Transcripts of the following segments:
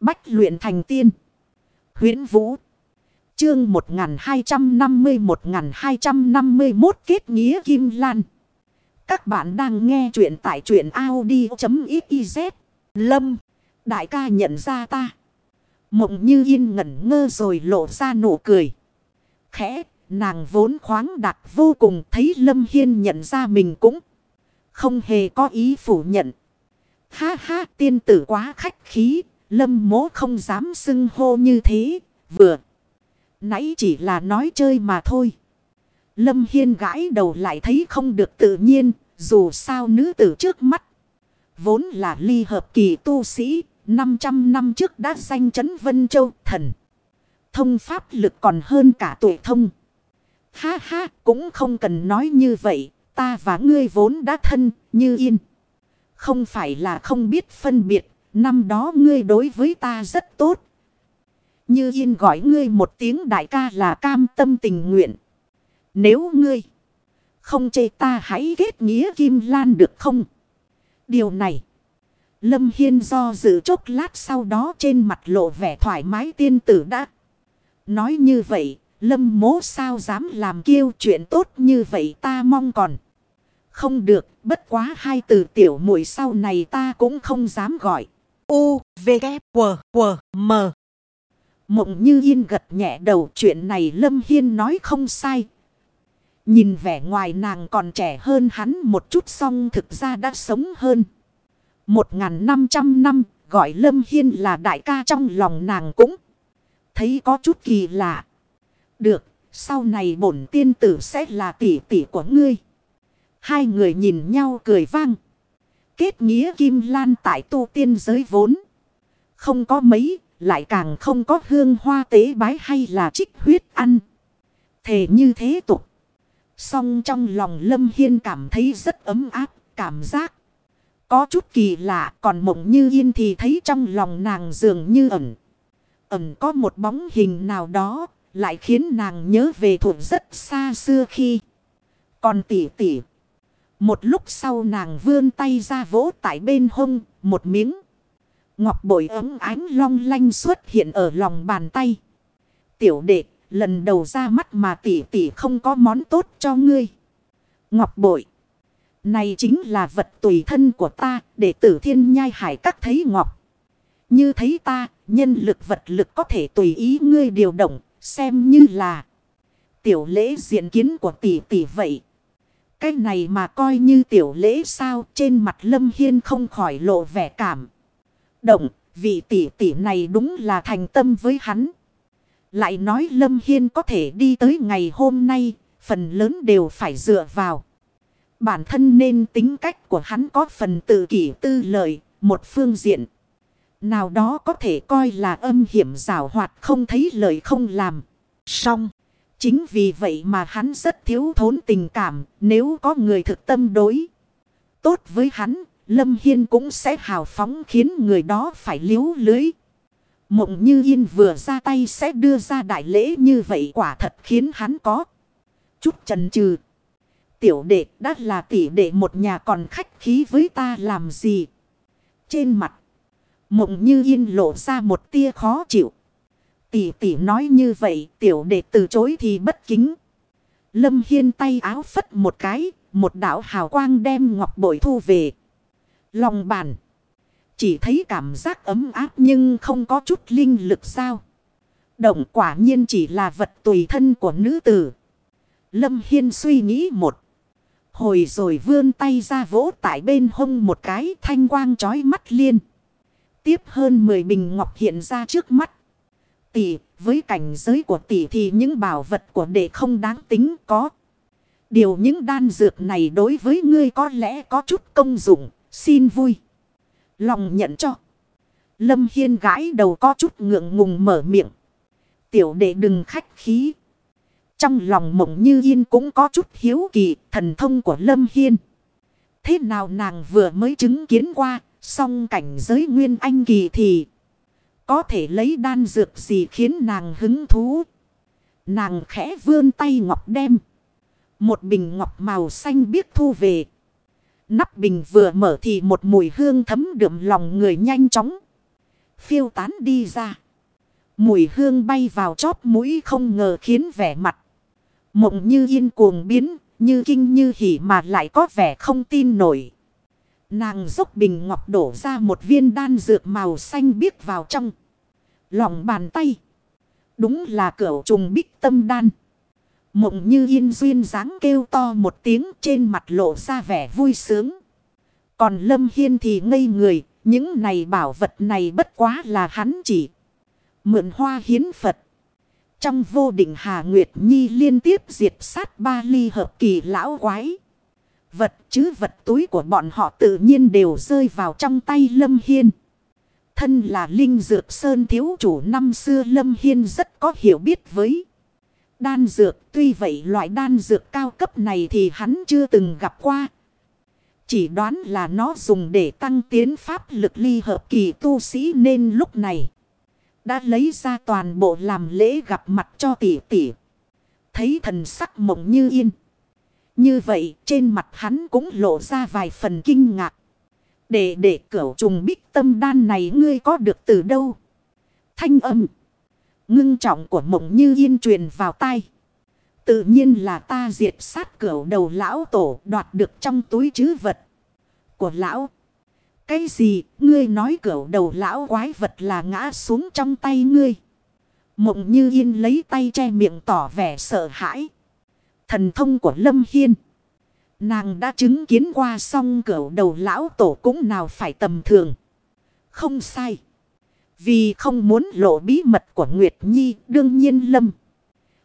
Bách luyện thành tiên. huyễn Vũ. Chương 1250-1251 kết nghĩa Kim Lan. Các bạn đang nghe truyện tại truyện Audi.xyz. Lâm. Đại ca nhận ra ta. Mộng như yên ngẩn ngơ rồi lộ ra nụ cười. Khẽ, nàng vốn khoáng đạt vô cùng thấy Lâm Hiên nhận ra mình cũng không hề có ý phủ nhận. Ha ha tiên tử quá khách khí, Lâm mố không dám xưng hô như thế, vừa. Nãy chỉ là nói chơi mà thôi. Lâm Hiên gãi đầu lại thấy không được tự nhiên, dù sao nữ tử trước mắt. Vốn là ly hợp kỳ tu sĩ, 500 năm trước đã danh chấn Vân Châu thần. Thông pháp lực còn hơn cả tuổi thông. Ha ha, cũng không cần nói như vậy, ta và ngươi vốn đã thân, như yên. Không phải là không biết phân biệt, năm đó ngươi đối với ta rất tốt. Như yên gọi ngươi một tiếng đại ca là cam tâm tình nguyện. Nếu ngươi không chê ta hãy kết nghĩa kim lan được không? Điều này. Lâm Hiên do dự chốc lát sau đó trên mặt lộ vẻ thoải mái tiên tử đã. Nói như vậy, Lâm mố sao dám làm kiêu chuyện tốt như vậy ta mong còn. Không được, bất quá hai từ tiểu muội sau này ta cũng không dám gọi. U, V, K, W, W, M. Mộng như yên gật nhẹ đầu chuyện này Lâm Hiên nói không sai. Nhìn vẻ ngoài nàng còn trẻ hơn hắn một chút song thực ra đã sống hơn. Một ngàn năm trăm năm gọi Lâm Hiên là đại ca trong lòng nàng cũng thấy có chút kỳ lạ. Được, sau này bổn tiên tử sẽ là tỷ tỷ của ngươi. Hai người nhìn nhau cười vang. Kết nghĩa kim lan tại tu tiên giới vốn. Không có mấy, lại càng không có hương hoa tế bái hay là trích huyết ăn. Thề như thế tục. Song trong lòng Lâm Hiên cảm thấy rất ấm áp, cảm giác. Có chút kỳ lạ, còn mộng như yên thì thấy trong lòng nàng dường như ẩn. Ẩn có một bóng hình nào đó, lại khiến nàng nhớ về thuộc rất xa xưa khi. Còn tỉ tỉ. Một lúc sau nàng vươn tay ra vỗ tại bên hông, một miếng. Ngọc bội ấm ánh long lanh xuất hiện ở lòng bàn tay. Tiểu đệ, lần đầu ra mắt mà tỷ tỷ không có món tốt cho ngươi. Ngọc bội. Này chính là vật tùy thân của ta, để tử thiên nhai hải các thấy ngọc. Như thấy ta, nhân lực vật lực có thể tùy ý ngươi điều động, xem như là tiểu lễ diện kiến của tỷ tỷ vậy. Cái này mà coi như tiểu lễ sao trên mặt Lâm Hiên không khỏi lộ vẻ cảm. Động, vị tỷ tỷ này đúng là thành tâm với hắn. Lại nói Lâm Hiên có thể đi tới ngày hôm nay, phần lớn đều phải dựa vào. Bản thân nên tính cách của hắn có phần tự kỷ tư lợi, một phương diện. Nào đó có thể coi là âm hiểm rào hoạt không thấy lời không làm. Xong. Chính vì vậy mà hắn rất thiếu thốn tình cảm. Nếu có người thực tâm đối. Tốt với hắn. Lâm Hiên cũng sẽ hào phóng khiến người đó phải liếu lưới. Mộng như yên vừa ra tay sẽ đưa ra đại lễ như vậy quả thật khiến hắn có. Chút chần chừ Tiểu đệ, đã là tỷ đệ một nhà còn khách khí với ta làm gì. Trên mặt. Mộng như yên lộ ra một tia khó chịu. Tỷ tỷ nói như vậy, tiểu đệ từ chối thì bất kính. Lâm Hiên tay áo phất một cái. Một đạo hào quang đem ngọc bội thu về. Lòng bàn. Chỉ thấy cảm giác ấm áp nhưng không có chút linh lực sao. Động quả nhiên chỉ là vật tùy thân của nữ tử. Lâm Hiên suy nghĩ một. Hồi rồi vươn tay ra vỗ tại bên hông một cái thanh quang chói mắt liên. Tiếp hơn 10 bình ngọc hiện ra trước mắt. Tỷ, với cảnh giới của tỷ thì những bảo vật của đệ không đáng tính có. Điều những đan dược này đối với ngươi có lẽ có chút công dụng, xin vui. Lòng nhận cho. Lâm Hiên gãi đầu có chút ngượng ngùng mở miệng. Tiểu đệ đừng khách khí. Trong lòng mộng như yên cũng có chút hiếu kỳ thần thông của Lâm Hiên. Thế nào nàng vừa mới chứng kiến qua, song cảnh giới nguyên anh kỳ thì có thể lấy đan dược gì khiến nàng hứng thú. Nàng khẽ vươn tay ngọc đem. Một bình ngọc màu xanh biết thu về. Nắp bình vừa mở thì một mùi hương thấm đượm lòng người nhanh chóng. Phiêu tán đi ra. Mùi hương bay vào chóp mũi không ngờ khiến vẻ mặt. Mộng như yên cuồng biến, như kinh như hỉ mà lại có vẻ không tin nổi. Nàng dốc bình ngọc đổ ra một viên đan dược màu xanh biếc vào trong. Lòng bàn tay. Đúng là cửa trùng bích tâm đan. Mộng như yên duyên dáng kêu to một tiếng trên mặt lộ ra vẻ vui sướng. Còn Lâm Hiên thì ngây người, những này bảo vật này bất quá là hắn chỉ. Mượn hoa hiến Phật. Trong vô định Hà Nguyệt Nhi liên tiếp diệt sát ba ly hợp kỳ lão quái. Vật chứ vật túi của bọn họ tự nhiên đều rơi vào trong tay Lâm Hiên. Thân là Linh Dược Sơn thiếu chủ năm xưa Lâm Hiên rất có hiểu biết với đan dược. Tuy vậy loại đan dược cao cấp này thì hắn chưa từng gặp qua. Chỉ đoán là nó dùng để tăng tiến pháp lực ly hợp kỳ tu sĩ nên lúc này. Đã lấy ra toàn bộ làm lễ gặp mặt cho tỷ tỷ. Thấy thần sắc mộng như yên. Như vậy, trên mặt hắn cũng lộ ra vài phần kinh ngạc. Để để cửu trùng bích tâm đan này ngươi có được từ đâu? Thanh âm. Ngưng trọng của mộng như yên truyền vào tai. Tự nhiên là ta diệt sát cửu đầu lão tổ đoạt được trong túi chứ vật của lão. Cái gì ngươi nói cửu đầu lão quái vật là ngã xuống trong tay ngươi. Mộng như yên lấy tay che miệng tỏ vẻ sợ hãi. Thần thông của Lâm Hiên. Nàng đã chứng kiến qua xong cửu đầu lão tổ cũng nào phải tầm thường. Không sai. Vì không muốn lộ bí mật của Nguyệt Nhi đương nhiên Lâm.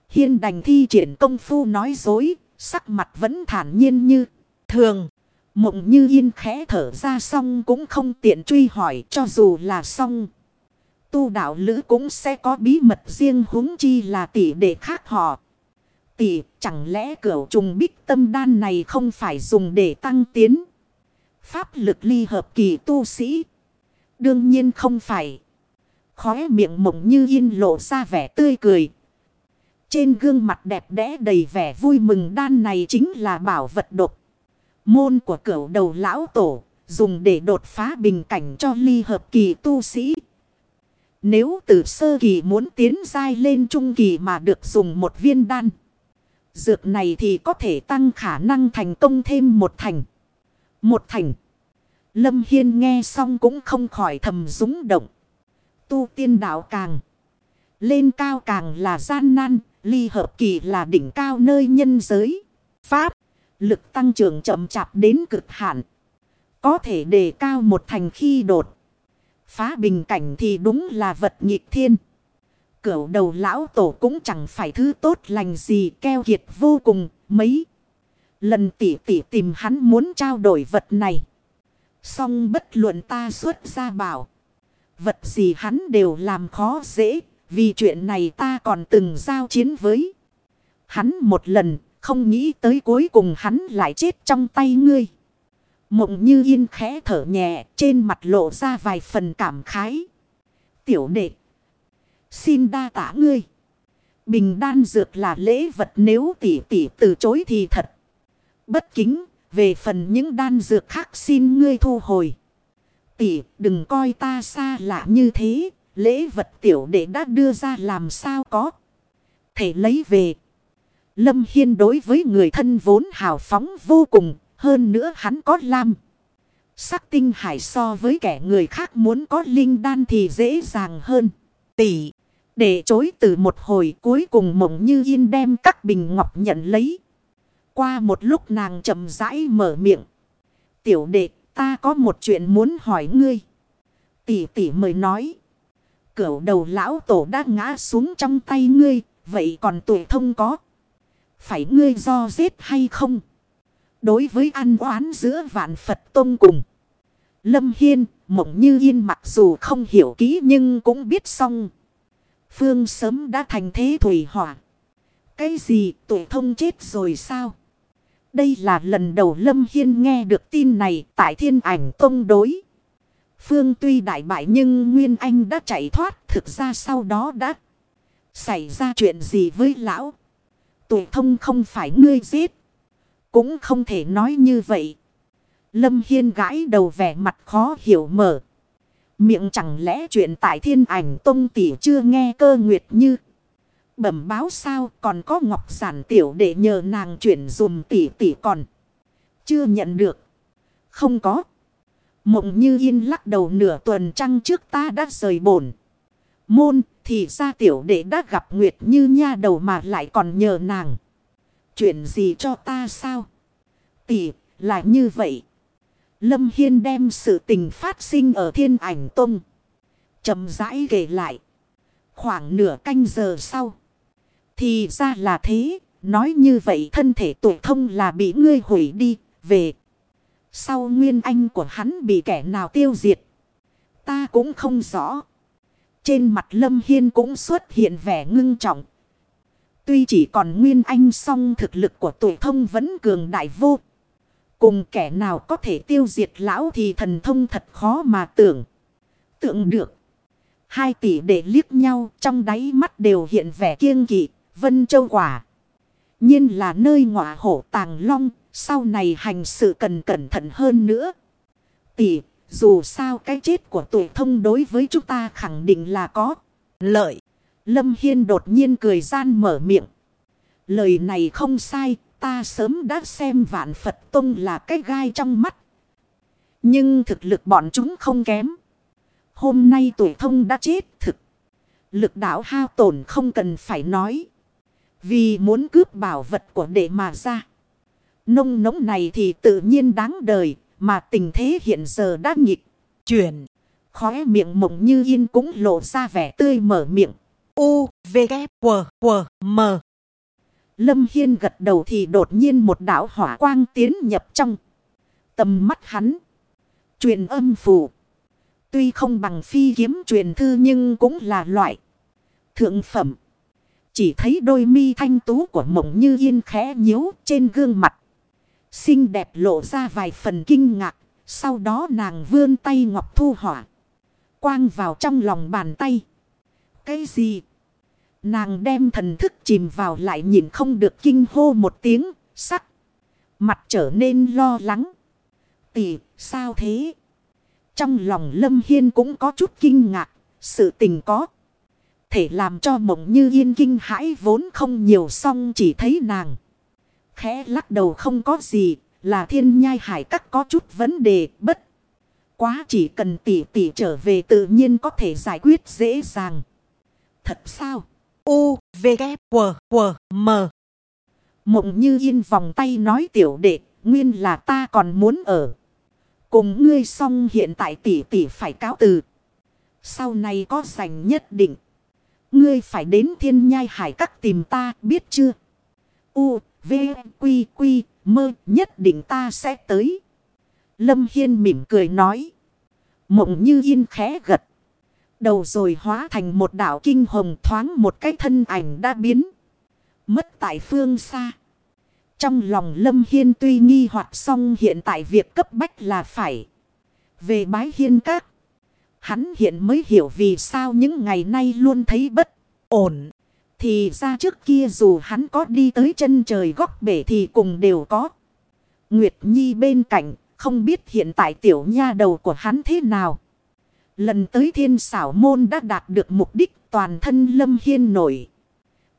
Hiên đành thi triển công phu nói dối, sắc mặt vẫn thản nhiên như thường. Mộng như yên khẽ thở ra xong cũng không tiện truy hỏi cho dù là xong. Tu đạo lữ cũng sẽ có bí mật riêng huống chi là tỷ đệ khác họ. Tỷ chẳng lẽ cửa trùng bích tâm đan này không phải dùng để tăng tiến. Pháp lực ly hợp kỳ tu sĩ. Đương nhiên không phải. Khóe miệng mộng như yên lộ ra vẻ tươi cười. Trên gương mặt đẹp đẽ đầy vẻ vui mừng đan này chính là bảo vật độc. Môn của cửu đầu lão tổ, dùng để đột phá bình cảnh cho ly hợp kỳ tu sĩ. Nếu từ sơ kỳ muốn tiến dai lên trung kỳ mà được dùng một viên đan. Dược này thì có thể tăng khả năng thành công thêm một thành. Một thành. Lâm Hiên nghe xong cũng không khỏi thầm rúng động. Tu tiên đạo càng. Lên cao càng là gian nan. Ly hợp kỳ là đỉnh cao nơi nhân giới. Pháp. Lực tăng trưởng chậm chạp đến cực hạn. Có thể đề cao một thành khi đột. Phá bình cảnh thì đúng là vật nhịp thiên. Cửu đầu lão tổ cũng chẳng phải thứ tốt lành gì, keo kiệt vô cùng, mấy. Lần tỷ tỷ tìm hắn muốn trao đổi vật này. Xong bất luận ta xuất ra bảo. Vật gì hắn đều làm khó dễ. Vì chuyện này ta còn từng giao chiến với. Hắn một lần, không nghĩ tới cuối cùng hắn lại chết trong tay ngươi. Mộng như yên khẽ thở nhẹ, trên mặt lộ ra vài phần cảm khái. Tiểu đệ. Xin đa tả ngươi. Bình đan dược là lễ vật nếu tỷ tỷ từ chối thì thật. Bất kính. Về phần những đan dược khác xin ngươi thu hồi. Tỷ đừng coi ta xa lạ như thế. Lễ vật tiểu đệ đã đưa ra làm sao có. Thể lấy về. Lâm Hiên đối với người thân vốn hào phóng vô cùng, hơn nữa hắn có lam. Sắc tinh hải so với kẻ người khác muốn có linh đan thì dễ dàng hơn. Tỷ, để chối từ một hồi cuối cùng mộng như yên đem các bình ngọc nhận lấy. Qua một lúc nàng chậm rãi mở miệng. Tiểu đệ, ta có một chuyện muốn hỏi ngươi. Tỷ tỷ mời nói. Cửu đầu lão tổ đã ngã xuống trong tay ngươi, vậy còn tuổi thông có phải ngươi do giết hay không? Đối với ăn oán giữa vạn Phật tôn cùng. Lâm Hiên, mộng như yên mặc dù không hiểu kỹ nhưng cũng biết xong. Phương sớm đã thành thế thủy hỏa. Cái gì tuổi thông chết rồi sao? Đây là lần đầu Lâm Hiên nghe được tin này tại thiên ảnh công đối. Phương tuy đại bại nhưng Nguyên Anh đã chạy thoát, thực ra sau đó đã xảy ra chuyện gì với lão. Tụ thông không phải ngươi giết. Cũng không thể nói như vậy. Lâm Hiên gãi đầu vẻ mặt khó hiểu mở. Miệng chẳng lẽ chuyện tại thiên ảnh tông tỷ chưa nghe cơ nguyệt như. Bẩm báo sao, còn có ngọc giản tiểu để nhờ nàng chuyển dùm tỷ tỷ còn. Chưa nhận được. Không có. Mộng như yên lắc đầu nửa tuần trăng trước ta đã rời bổn. Môn, thì ra tiểu đệ đã gặp Nguyệt như nha đầu mà lại còn nhờ nàng. Chuyện gì cho ta sao? Tỷ là như vậy. Lâm Hiên đem sự tình phát sinh ở thiên ảnh tông. chậm rãi kể lại. Khoảng nửa canh giờ sau. Thì ra là thế. Nói như vậy thân thể tuổi thông là bị ngươi hủy đi. Về. Sau nguyên anh của hắn bị kẻ nào tiêu diệt. Ta cũng không rõ. Trên mặt Lâm Hiên cũng xuất hiện vẻ ngưng trọng. Tuy chỉ còn nguyên anh song thực lực của tuổi thông vẫn cường đại vô. Cùng kẻ nào có thể tiêu diệt lão thì thần thông thật khó mà tưởng. Tượng được. Hai tỷ đệ liếc nhau trong đáy mắt đều hiện vẻ kiêng kỵ. Vân Châu Quả. nhiên là nơi ngọa hổ tàng long. Sau này hành sự cần cẩn thận hơn nữa. Tỷ, dù sao cái chết của tuổi thông đối với chúng ta khẳng định là có lợi. Lâm Hiên đột nhiên cười gian mở miệng. Lời này không sai, ta sớm đã xem vạn Phật Tông là cái gai trong mắt. Nhưng thực lực bọn chúng không kém. Hôm nay tuổi thông đã chết thực. Lực đạo hao tổn không cần phải nói. Vì muốn cướp bảo vật của đệ mà ra. Nông nóng này thì tự nhiên đáng đời. Mà tình thế hiện giờ đã nghịch. Chuyển. Khóe miệng mộng như yên cũng lộ ra vẻ tươi mở miệng. U, V, K, W, W, M. Lâm Hiên gật đầu thì đột nhiên một đạo hỏa quang tiến nhập trong. Tầm mắt hắn. Truyền âm phù. Tuy không bằng phi kiếm truyền thư nhưng cũng là loại. Thượng phẩm. Chỉ thấy đôi mi thanh tú của mộng như yên khẽ nhíu trên gương mặt. Xinh đẹp lộ ra vài phần kinh ngạc. Sau đó nàng vươn tay ngọc thu hỏa. Quang vào trong lòng bàn tay. Cái gì? Nàng đem thần thức chìm vào lại nhìn không được kinh hô một tiếng, sắc. Mặt trở nên lo lắng. Tỷ, sao thế? Trong lòng Lâm Hiên cũng có chút kinh ngạc, sự tình có. Thể làm cho mộng như yên kinh hãi vốn không nhiều song chỉ thấy nàng. Khẽ lắc đầu không có gì, là thiên nhai hải các có chút vấn đề bất. Quá chỉ cần tỷ tỷ trở về tự nhiên có thể giải quyết dễ dàng. Thật sao? U, V, K, W, W, M. Mộng như yên vòng tay nói tiểu đệ, nguyên là ta còn muốn ở. Cùng ngươi xong hiện tại tỷ tỷ phải cáo từ. Sau này có sành nhất định. Ngươi phải đến thiên nhai hải các tìm ta biết chưa? U, V, Quy, Quy, mơ nhất định ta sẽ tới. Lâm Hiên mỉm cười nói. Mộng như yên khẽ gật. Đầu rồi hóa thành một đảo kinh hồng thoáng một cái thân ảnh đã biến. Mất tại phương xa. Trong lòng Lâm Hiên tuy nghi hoặc xong hiện tại việc cấp bách là phải. Về bái hiên các. Hắn hiện mới hiểu vì sao những ngày nay luôn thấy bất ổn. Thì ra trước kia dù hắn có đi tới chân trời góc bể thì cùng đều có. Nguyệt Nhi bên cạnh, không biết hiện tại tiểu nha đầu của hắn thế nào. Lần tới thiên xảo môn đã đạt được mục đích toàn thân lâm hiên nổi.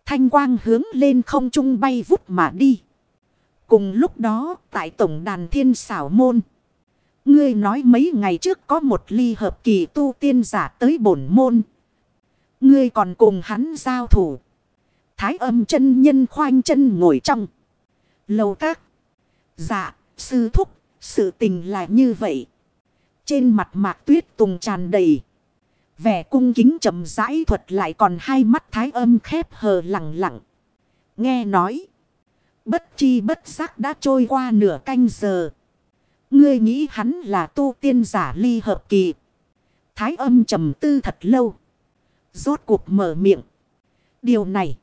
Thanh quang hướng lên không trung bay vút mà đi. Cùng lúc đó tại tổng đàn thiên xảo môn. Ngươi nói mấy ngày trước có một ly hợp kỳ tu tiên giả tới bổn môn. Ngươi còn cùng hắn giao thủ. Thái âm chân nhân khoanh chân ngồi trong. Lầu các. Dạ, sư thúc, sự tình là như vậy. Trên mặt mạc tuyết tùng tràn đầy. Vẻ cung kính chậm rãi thuật lại còn hai mắt thái âm khép hờ lặng lặng. Nghe nói. Bất chi bất giác đã trôi qua nửa canh giờ. Ngươi nghĩ hắn là tu tiên giả ly hợp kỳ. Thái âm trầm tư thật lâu. Rốt cuộc mở miệng. Điều này.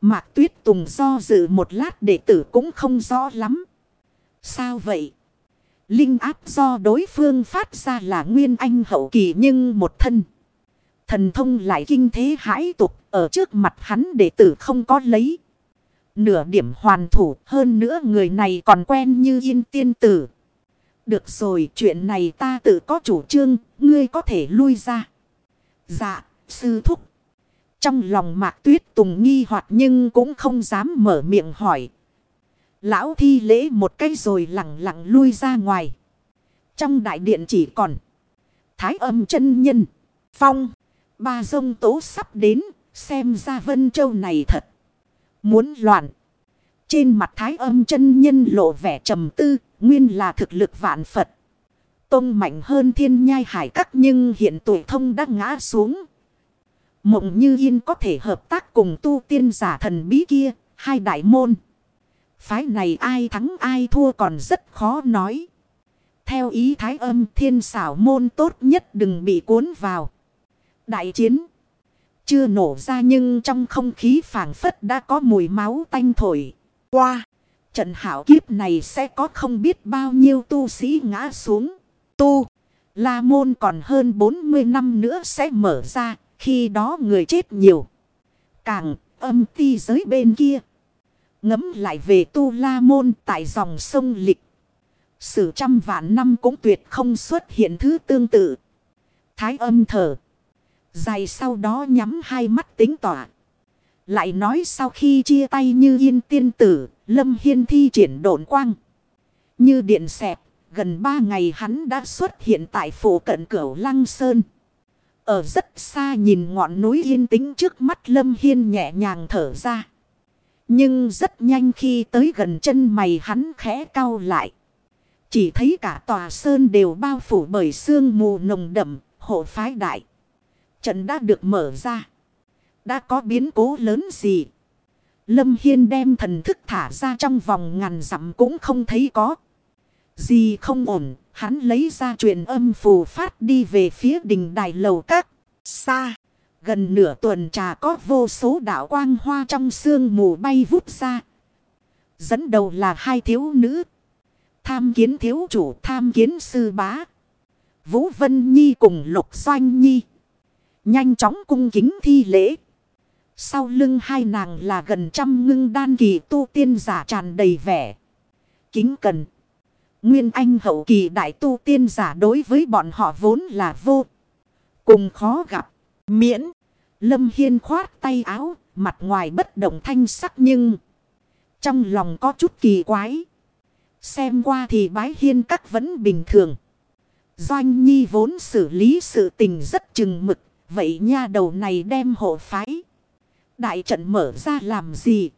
Mạc tuyết tùng do dự một lát đệ tử cũng không rõ lắm. Sao vậy? Linh áp do đối phương phát ra là nguyên anh hậu kỳ nhưng một thân. Thần thông lại kinh thế hãi tục ở trước mặt hắn đệ tử không có lấy. Nửa điểm hoàn thủ hơn nữa người này còn quen như yên tiên tử. Được rồi, chuyện này ta tự có chủ trương, ngươi có thể lui ra. Dạ, sư thúc. Trong lòng mạc tuyết tùng nghi hoặc nhưng cũng không dám mở miệng hỏi. Lão thi lễ một cái rồi lặng lặng lui ra ngoài. Trong đại điện chỉ còn. Thái âm chân nhân. Phong. Ba dông tố sắp đến. Xem ra Vân Châu này thật. Muốn loạn. Trên mặt thái âm chân nhân lộ vẻ trầm tư. Nguyên là thực lực vạn Phật. Tông mạnh hơn thiên nhai hải các nhưng hiện tuổi thông đã ngã xuống. Mộng như yên có thể hợp tác cùng tu tiên giả thần bí kia. Hai đại môn. Phái này ai thắng ai thua còn rất khó nói. Theo ý thái âm, thiên xảo môn tốt nhất đừng bị cuốn vào. Đại chiến. Chưa nổ ra nhưng trong không khí phảng phất đã có mùi máu tanh thổi. Qua. Trận hảo kiếp này sẽ có không biết bao nhiêu tu sĩ ngã xuống. Tu. La môn còn hơn 40 năm nữa sẽ mở ra. Khi đó người chết nhiều. Càng âm ti giới bên kia. Ngấm lại về tu la môn tại dòng sông lịch. Sử trăm vạn năm cũng tuyệt không xuất hiện thứ tương tự. Thái âm thở. Dài sau đó nhắm hai mắt tính tỏa. Lại nói sau khi chia tay như yên tiên tử, Lâm Hiên thi triển độn quang. Như điện xẹp, gần ba ngày hắn đã xuất hiện tại phủ cận cửu Lăng Sơn. Ở rất xa nhìn ngọn núi yên tĩnh trước mắt Lâm Hiên nhẹ nhàng thở ra. Nhưng rất nhanh khi tới gần chân mày hắn khẽ cau lại. Chỉ thấy cả tòa sơn đều bao phủ bởi sương mù nồng đậm, hộ phái đại. Trận đã được mở ra. Đã có biến cố lớn gì? Lâm Hiên đem thần thức thả ra trong vòng ngàn dặm cũng không thấy có. Gì không ổn, hắn lấy ra truyền âm phù phát đi về phía đình đài lầu các. Xa, gần nửa tuần trà có vô số đảo quang hoa trong sương mù bay vút ra. Dẫn đầu là hai thiếu nữ. Tham kiến thiếu chủ, tham kiến sư bá. Vũ Vân Nhi cùng Lục Doanh Nhi. Nhanh chóng cung kính thi lễ. Sau lưng hai nàng là gần trăm ngưng đan kỳ tu tiên giả tràn đầy vẻ. Kính cần. Nguyên anh hậu kỳ đại tu tiên giả đối với bọn họ vốn là vô. Cùng khó gặp. Miễn. Lâm Hiên khoát tay áo. Mặt ngoài bất động thanh sắc nhưng. Trong lòng có chút kỳ quái. Xem qua thì bái hiên các vẫn bình thường. Doanh Nhi vốn xử lý sự tình rất chừng mực. Vậy nha đầu này đem hộ phái. Đại trận mở ra làm gì?